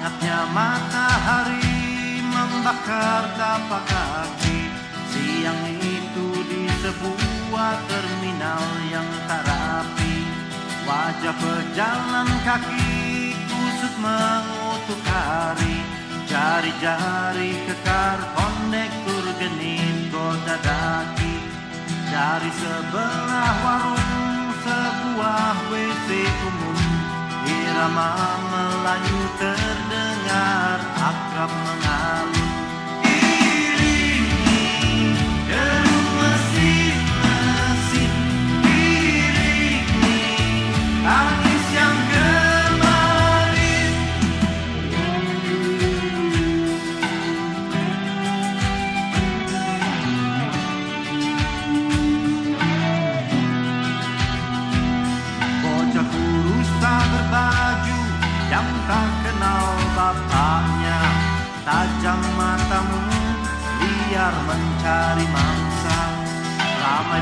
Hangatnya matahari membakar tapak kaki Siang itu di sebuah terminal yang tak rapi. Wajah pejalan kaki kusut mengutuk hari. Jari-jari kekar kondektur genit goda daki. Dari sebelah warung sebuah WC umum. Irama Melayu terdengar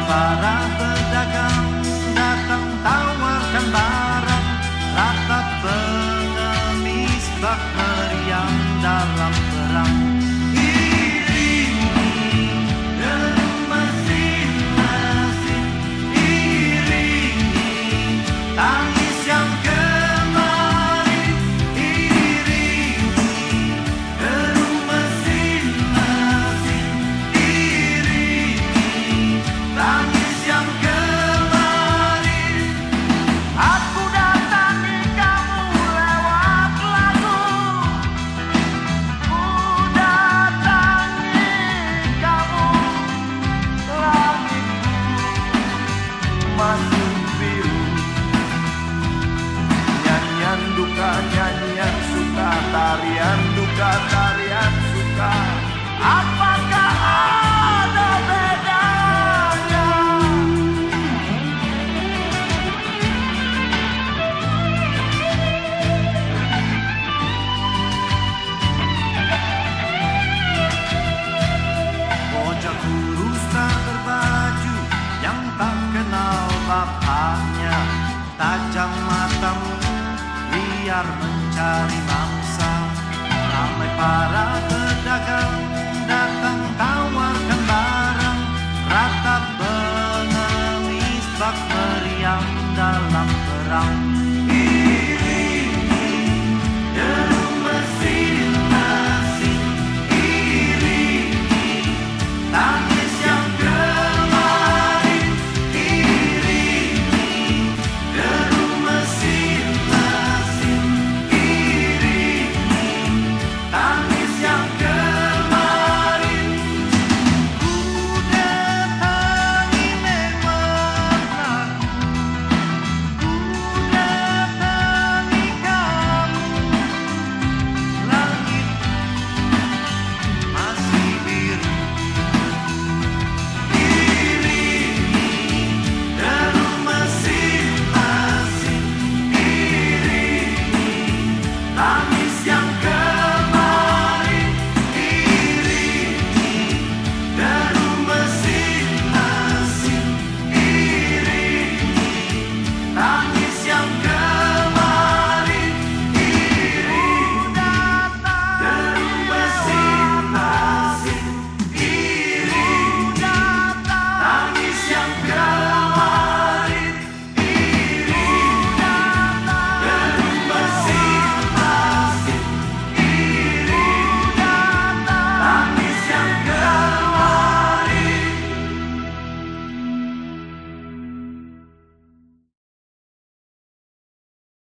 para pedagang datang tawarkan barang. Rata pengemis bak meriam dalam perang mencari mangsa Ramai para